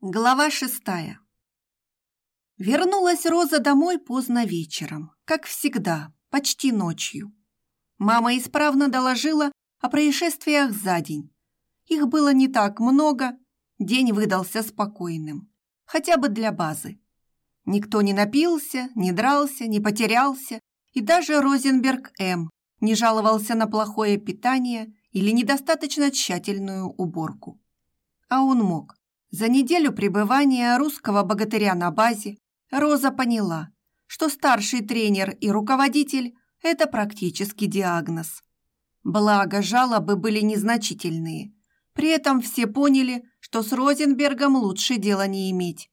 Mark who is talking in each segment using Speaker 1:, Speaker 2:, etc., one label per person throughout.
Speaker 1: Глава шестая. Вернулась Роза домой поздно вечером, как всегда, почти ночью. Мама исправно доложила о происшествиях за день. Их было не так много, день выдался спокойным, хотя бы для базы. Никто не напился, не дрался, не потерялся, и даже Розенберг М. не жаловался на плохое питание или недостаточно тщательную уборку. А он мог. За неделю пребывания русского богатыря на базе Роза поняла, что старший тренер и руководитель – это практически диагноз. Благо, жалобы были незначительные. При этом все поняли, что с Розенбергом лучше дела не иметь.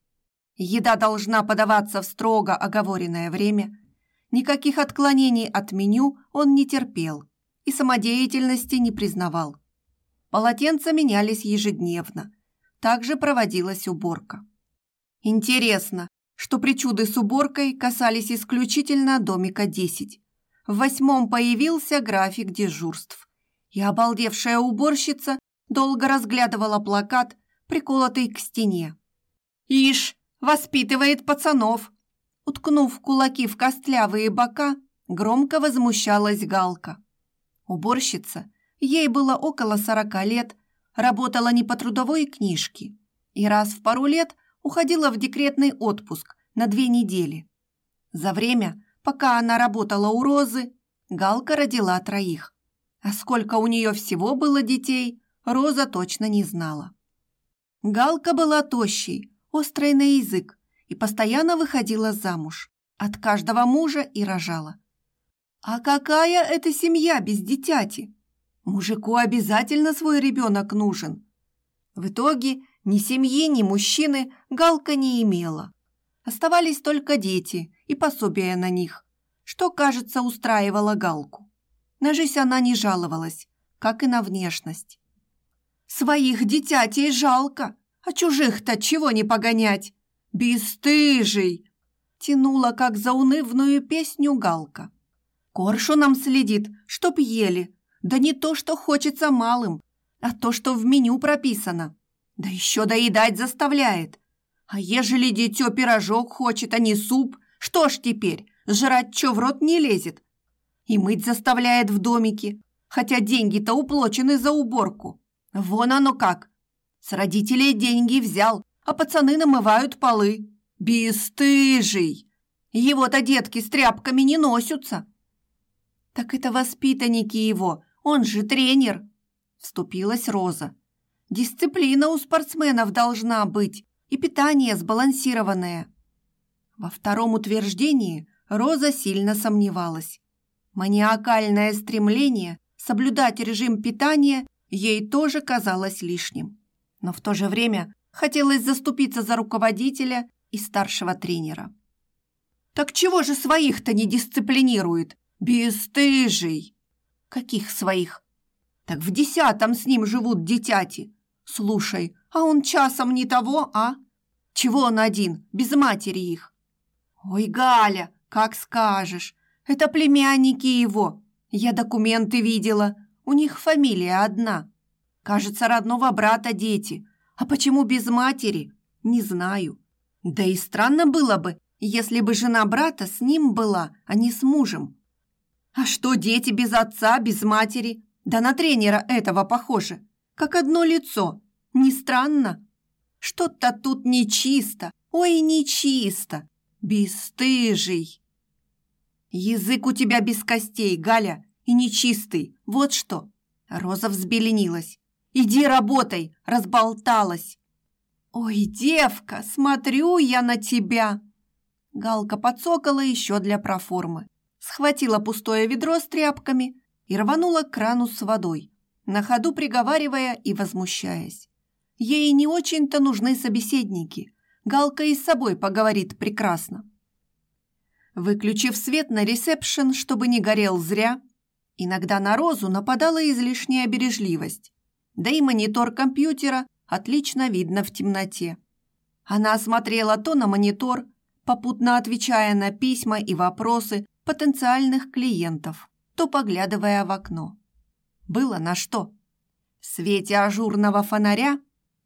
Speaker 1: Еда должна подаваться в строго оговоренное время. Никаких отклонений от меню он не терпел и самодеятельности не признавал. Полотенца менялись ежедневно – также проводилась уборка. Интересно, что причуды с уборкой касались исключительно домика 10. В восьмом появился график дежурств, и обалдевшая уборщица долго разглядывала плакат, приколотый к стене. «Ишь, воспитывает пацанов!» Уткнув кулаки в костлявые бока, громко возмущалась Галка. Уборщица, ей было около сорока лет, работала не по трудовой книжке и раз в пару лет уходила в декретный отпуск на две недели. За время, пока она работала у Розы, Галка родила троих. А сколько у нее всего было детей, Роза точно не знала. Галка была тощей, острой на язык и постоянно выходила замуж. От каждого мужа и рожала. А какая это семья без детяти? Мужику обязательно свой ребенок нужен. В итоге ни семьи, ни мужчины Галка не имела. Оставались только дети и пособия на них, что, кажется, устраивало Галку. На жизнь она не жаловалась, как и на внешность. «Своих дитятей жалко, а чужих-то чего не погонять? Бестыжий!» Тянула, как заунывную песню Галка. «Коршуном следит, чтоб ели, да не то, что хочется малым, а то, что в меню прописано. Да еще доедать заставляет. А ежели дитё пирожок хочет, а не суп, что ж теперь, жрать чё в рот не лезет? И мыть заставляет в домике, хотя деньги-то уплочены за уборку. Вон оно как. С родителей деньги взял, а пацаны намывают полы. Бестыжий! Его-то детки с тряпками не носятся. Так это воспитанники его, он же тренер!» Вступилась Роза. «Дисциплина у спортсменов должна быть и питание сбалансированное». Во втором утверждении Роза сильно сомневалась. Маниакальное стремление соблюдать режим питания ей тоже казалось лишним. Но в то же время хотелось заступиться за руководителя и старшего тренера. «Так чего же своих-то не дисциплинирует? Бесстыжий!» Каких своих? Так в десятом с ним живут детяти. Слушай, а он часом не того, а? Чего он один, без матери их? Ой, Галя, как скажешь. Это племянники его. Я документы видела. У них фамилия одна. Кажется, родного брата дети. А почему без матери? Не знаю. Да и странно было бы, если бы жена брата с ним была, а не с мужем. А что дети без отца, без матери? Да на тренера этого похоже. Как одно лицо. Не странно? Что-то тут нечисто. Ой, нечисто. Бестыжий. Язык у тебя без костей, Галя, и нечистый. Вот что. Роза взбеленилась. Иди работай, разболталась. Ой, девка, смотрю я на тебя. Галка подсокала еще для проформы схватила пустое ведро с тряпками и рванула к крану с водой, на ходу приговаривая и возмущаясь. Ей не очень-то нужны собеседники. Галка и с собой поговорит прекрасно. Выключив свет на ресепшн, чтобы не горел зря, иногда на Розу нападала излишняя бережливость. Да и монитор компьютера отлично видно в темноте. Она смотрела то на монитор, попутно отвечая на письма и вопросы потенциальных клиентов, то поглядывая в окно. Было на что. В свете ажурного фонаря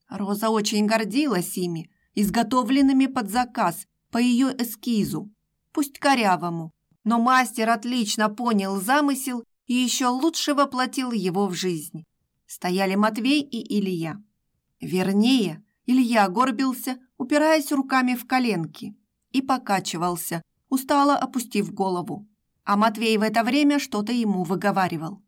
Speaker 1: Роза очень гордилась ими, изготовленными под заказ по ее эскизу, пусть корявому, но мастер отлично понял замысел и еще лучше воплотил его в жизнь. Стояли Матвей и Илья. Вернее, Илья горбился, упираясь руками в коленки, и покачивался, устало опустив голову. А Матвей в это время что-то ему выговаривал.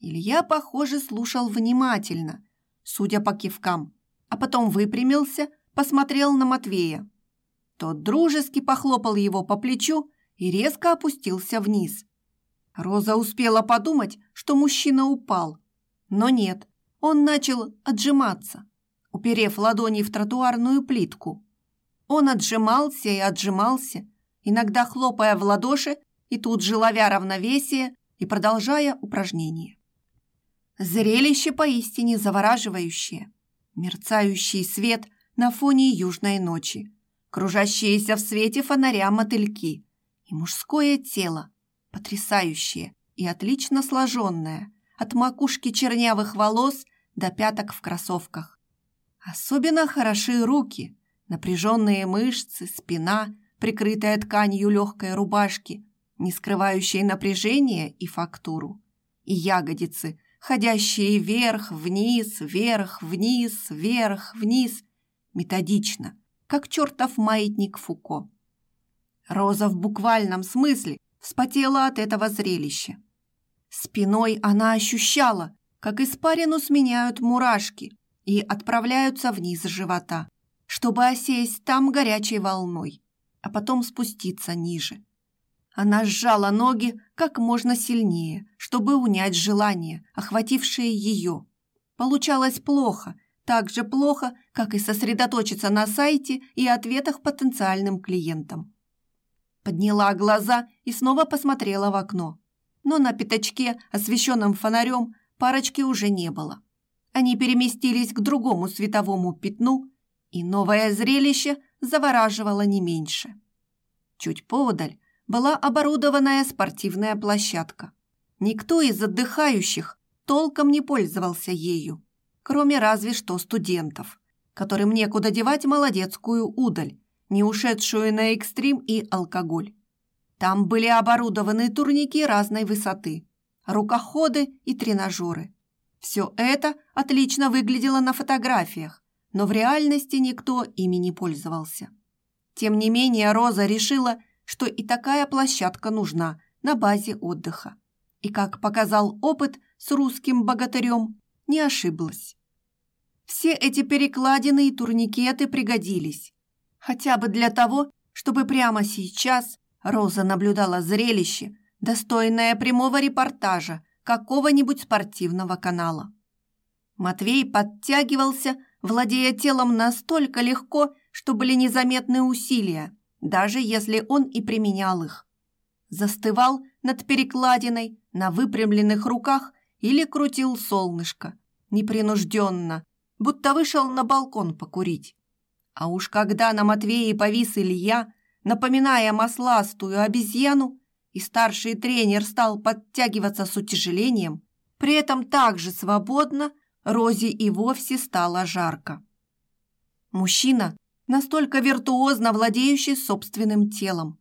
Speaker 1: Илья, похоже, слушал внимательно, судя по кивкам, а потом выпрямился, посмотрел на Матвея. Тот дружески похлопал его по плечу и резко опустился вниз. Роза успела подумать, что мужчина упал, но нет, он начал отжиматься, уперев ладони в тротуарную плитку. Он отжимался и отжимался, иногда хлопая в ладоши и тут же ловя равновесие и продолжая упражнение. Зрелище поистине завораживающее. Мерцающий свет на фоне южной ночи, кружащиеся в свете фонаря мотыльки и мужское тело, потрясающее и отлично сложенное, от макушки чернявых волос до пяток в кроссовках. Особенно хороши руки, напряженные мышцы, спина, прикрытая тканью легкой рубашки, не скрывающей напряжение и фактуру, и ягодицы, ходящие вверх, вниз, вверх, вниз, вверх, вниз, методично, как чертов маятник Фуко. Роза в буквальном смысле вспотела от этого зрелища. Спиной она ощущала, как испарину сменяют мурашки и отправляются вниз живота, чтобы осесть там горячей волной, а потом спуститься ниже. Она сжала ноги как можно сильнее, чтобы унять желание, охватившее ее. Получалось плохо, так же плохо, как и сосредоточиться на сайте и ответах потенциальным клиентам. Подняла глаза и снова посмотрела в окно. Но на пятачке, освещенном фонарем, парочки уже не было. Они переместились к другому световому пятну, и новое зрелище завораживало не меньше. Чуть поодаль была оборудованная спортивная площадка. Никто из отдыхающих толком не пользовался ею, кроме разве что студентов, которым некуда девать молодецкую удаль, не ушедшую на экстрим и алкоголь. Там были оборудованы турники разной высоты, рукоходы и тренажеры. Все это отлично выглядело на фотографиях, но в реальности никто ими не пользовался. Тем не менее, Роза решила, что и такая площадка нужна на базе отдыха. И, как показал опыт с русским богатырем, не ошиблась. Все эти перекладины и турникеты пригодились, Хотя бы для того, чтобы прямо сейчас Роза наблюдала зрелище, достойное прямого репортажа какого-нибудь спортивного канала. Матвей подтягивался, владея телом настолько легко, что были незаметны усилия, даже если он и применял их. Застывал над перекладиной на выпрямленных руках или крутил солнышко, непринужденно, будто вышел на балкон покурить. А уж когда на Матвее повис Илья, напоминая масластую обезьяну, и старший тренер стал подтягиваться с утяжелением, при этом так же свободно Розе и вовсе стало жарко. Мужчина, настолько виртуозно владеющий собственным телом.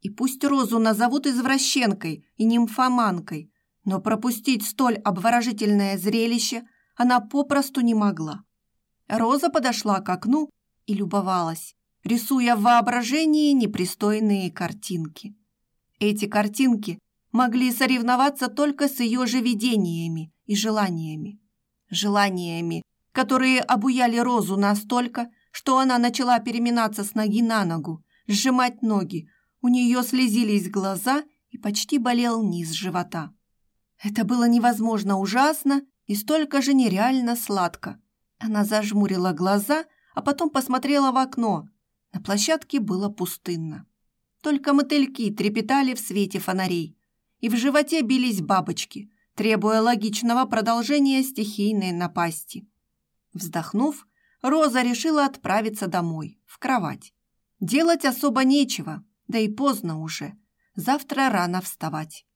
Speaker 1: И пусть Розу назовут извращенкой и нимфоманкой, но пропустить столь обворожительное зрелище она попросту не могла. Роза подошла к окну и любовалась, рисуя в воображении непристойные картинки. Эти картинки могли соревноваться только с ее же видениями и желаниями. Желаниями, которые обуяли Розу настолько, что она начала переминаться с ноги на ногу, сжимать ноги, у нее слезились глаза и почти болел низ живота. Это было невозможно ужасно и столько же нереально сладко. Она зажмурила глаза а потом посмотрела в окно. На площадке было пустынно. Только мотыльки трепетали в свете фонарей, и в животе бились бабочки, требуя логичного продолжения стихийной напасти. Вздохнув, Роза решила отправиться домой, в кровать. Делать особо нечего, да и поздно уже. Завтра рано вставать.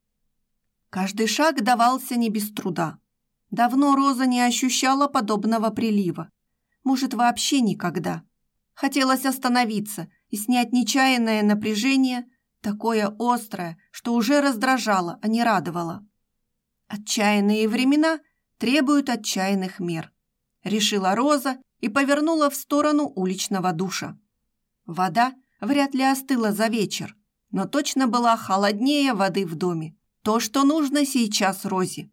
Speaker 1: Каждый шаг давался не без труда. Давно Роза не ощущала подобного прилива, может, вообще никогда. Хотелось остановиться и снять нечаянное напряжение, такое острое, что уже раздражало, а не радовало. Отчаянные времена требуют отчаянных мер, решила Роза и повернула в сторону уличного душа. Вода вряд ли остыла за вечер, но точно была холоднее воды в доме. То, что нужно сейчас Розе.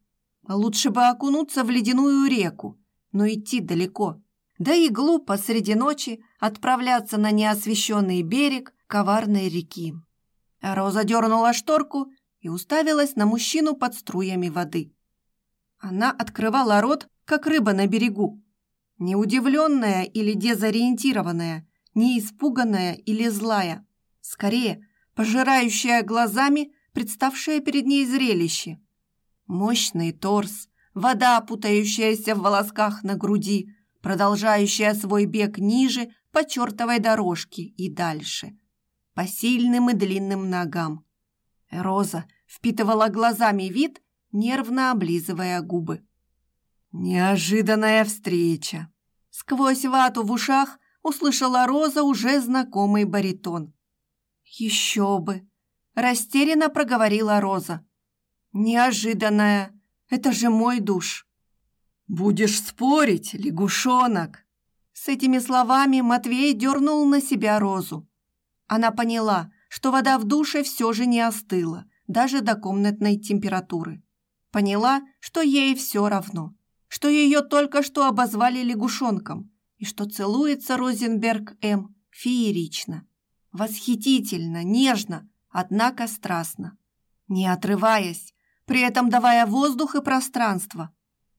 Speaker 1: Лучше бы окунуться в ледяную реку, но идти далеко. Да и глупо среди ночи отправляться на неосвещенный берег коварной реки. Роза дернула шторку и уставилась на мужчину под струями воды. Она открывала рот, как рыба на берегу. Не удивленная или дезориентированная, не испуганная или злая. Скорее, пожирающая глазами представшее перед ней зрелище. Мощный торс, вода, путающаяся в волосках на груди, продолжающая свой бег ниже по чертовой дорожке и дальше, по сильным и длинным ногам. Роза впитывала глазами вид, нервно облизывая губы. Неожиданная встреча. Сквозь вату в ушах услышала Роза уже знакомый баритон. «Еще бы!» – растерянно проговорила Роза. «Неожиданная! Это же мой душ!» «Будешь спорить, лягушонок!» С этими словами Матвей дернул на себя Розу. Она поняла, что вода в душе все же не остыла, даже до комнатной температуры. Поняла, что ей все равно, что ее только что обозвали лягушонком и что целуется Розенберг М. феерично, восхитительно, нежно, однако страстно, не отрываясь, при этом давая воздух и пространство,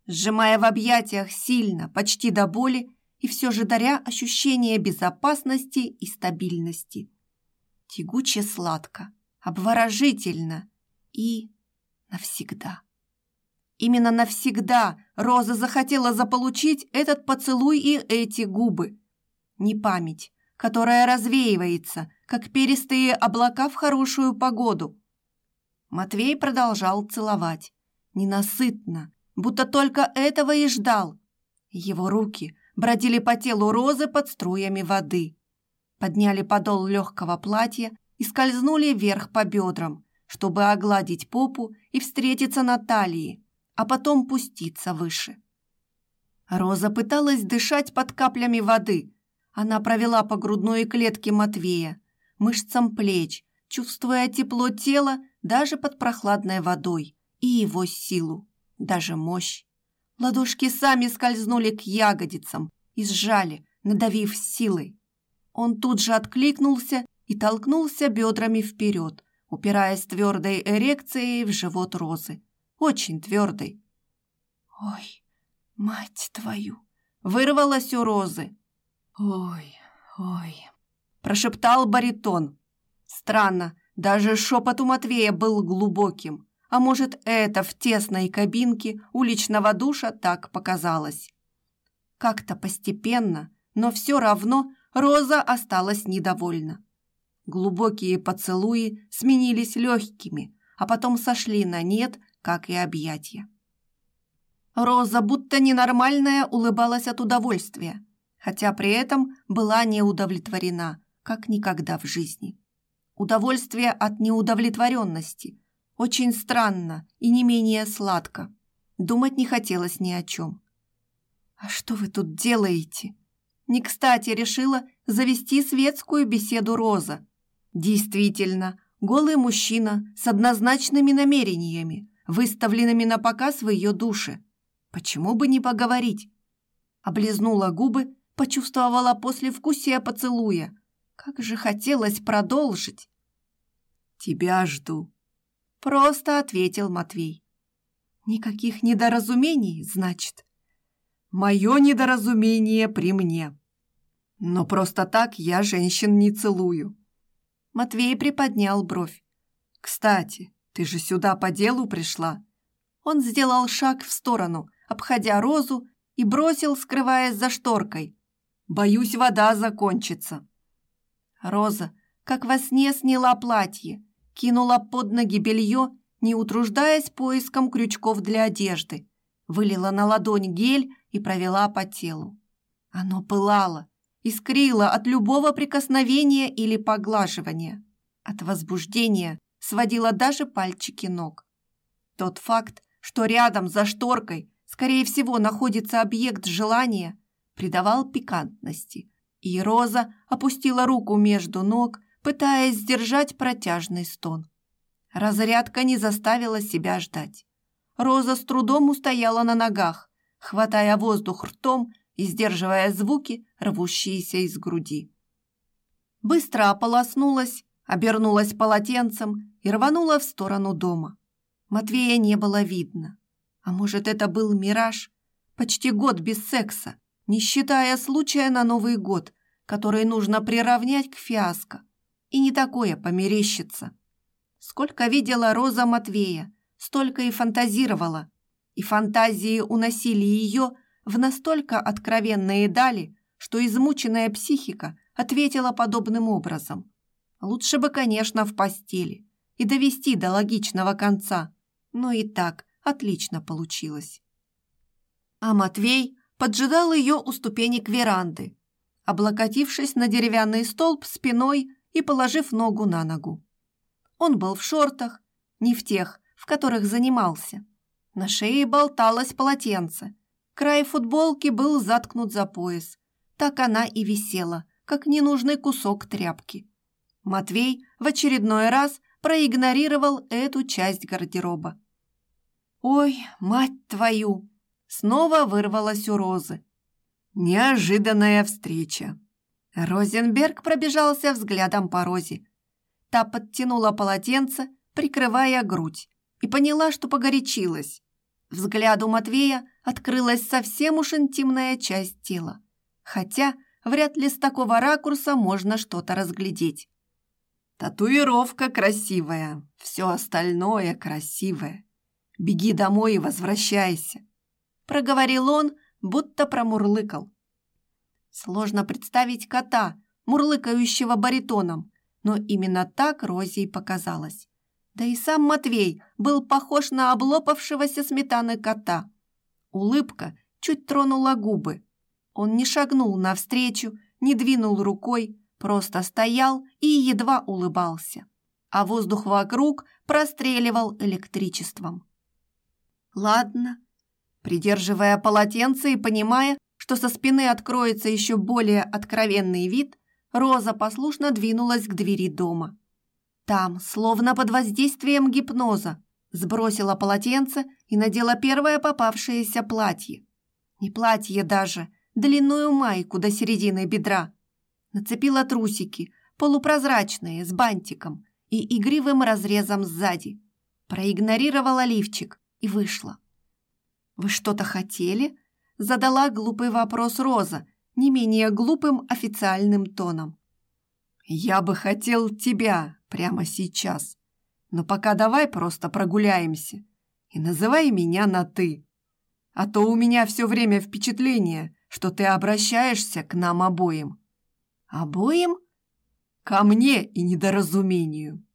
Speaker 1: сжимая в объятиях сильно, почти до боли и все же даря ощущение безопасности и стабильности. Тягуче сладко, обворожительно и навсегда. Именно навсегда Роза захотела заполучить этот поцелуй и эти губы. Не память, которая развеивается, как перистые облака в хорошую погоду. Матвей продолжал целовать, ненасытно, будто только этого и ждал. Его руки бродили по телу розы под струями воды, подняли подол легкого платья и скользнули вверх по бедрам, чтобы огладить попу и встретиться на талии, а потом пуститься выше. Роза пыталась дышать под каплями воды. Она провела по грудной клетке Матвея, мышцам плеч, чувствуя тепло тела даже под прохладной водой и его силу даже мощь. Ладошки сами скользнули к ягодицам и сжали, надавив силой. Он тут же откликнулся и толкнулся бедрами вперед, упираясь твердой эрекцией в живот Розы. Очень твердой. «Ой, мать твою!» Вырвалась у Розы. «Ой, ой!» Прошептал баритон. Странно, даже шепот у Матвея был глубоким. А может, это в тесной кабинке уличного душа так показалось. Как-то постепенно, но все равно Роза осталась недовольна. Глубокие поцелуи сменились легкими, а потом сошли на нет, как и объятия. Роза, будто ненормальная, улыбалась от удовольствия, хотя при этом была неудовлетворена, как никогда в жизни. Удовольствие от неудовлетворенности – очень странно и не менее сладко. Думать не хотелось ни о чем. «А что вы тут делаете?» Не кстати решила завести светскую беседу Роза. Действительно, голый мужчина с однозначными намерениями, выставленными на показ в ее душе. Почему бы не поговорить? Облизнула губы, почувствовала послевкусие поцелуя. Как же хотелось продолжить. «Тебя жду», Просто ответил Матвей. Никаких недоразумений, значит. Мое недоразумение при мне. Но просто так я женщин не целую. Матвей приподнял бровь. Кстати, ты же сюда по делу пришла. Он сделал шаг в сторону, обходя розу и бросил, скрываясь за шторкой. Боюсь, вода закончится. Роза, как во сне, сняла платье кинула под ноги белье, не утруждаясь поиском крючков для одежды, вылила на ладонь гель и провела по телу. Оно пылало, искрило от любого прикосновения или поглаживания. От возбуждения сводило даже пальчики ног. Тот факт, что рядом за шторкой, скорее всего, находится объект желания, придавал пикантности. И Роза опустила руку между ног, пытаясь сдержать протяжный стон. Разрядка не заставила себя ждать. Роза с трудом устояла на ногах, хватая воздух ртом и сдерживая звуки, рвущиеся из груди. Быстро ополоснулась, обернулась полотенцем и рванула в сторону дома. Матвея не было видно. А может, это был мираж? Почти год без секса, не считая случая на Новый год, который нужно приравнять к фиаско. И не такое померещится. Сколько видела Роза Матвея, столько и фантазировала. И фантазии уносили ее в настолько откровенные дали, что измученная психика ответила подобным образом. Лучше бы, конечно, в постели и довести до логичного конца, но и так отлично получилось. А Матвей поджидал ее у ступенек веранды, облокотившись на деревянный столб спиной и положив ногу на ногу. Он был в шортах, не в тех, в которых занимался. На шее болталось полотенце. Край футболки был заткнут за пояс. Так она и висела, как ненужный кусок тряпки. Матвей в очередной раз проигнорировал эту часть гардероба. «Ой, мать твою!» Снова вырвалась у Розы. Неожиданная встреча. Розенберг пробежался взглядом по Розе. Та подтянула полотенце, прикрывая грудь, и поняла, что погорячилась. Взгляду Матвея открылась совсем уж интимная часть тела. Хотя вряд ли с такого ракурса можно что-то разглядеть. Татуировка красивая, все остальное красивое. Беги домой и возвращайся. Проговорил он, будто промурлыкал. Сложно представить кота, мурлыкающего баритоном, но именно так Розе и показалось. Да и сам Матвей был похож на облопавшегося сметаны кота. Улыбка чуть тронула губы. Он не шагнул навстречу, не двинул рукой, просто стоял и едва улыбался. А воздух вокруг простреливал электричеством. Ладно, придерживая полотенце и понимая, что со спины откроется еще более откровенный вид, Роза послушно двинулась к двери дома. Там, словно под воздействием гипноза, сбросила полотенце и надела первое попавшееся платье. Не платье даже, длинную майку до середины бедра. Нацепила трусики, полупрозрачные, с бантиком и игривым разрезом сзади. Проигнорировала лифчик и вышла. «Вы что-то хотели?» задала глупый вопрос Роза, не менее глупым официальным тоном. «Я бы хотел тебя прямо сейчас, но пока давай просто прогуляемся и называй меня на «ты». А то у меня все время впечатление, что ты обращаешься к нам обоим». «Обоим?» «Ко мне и недоразумению».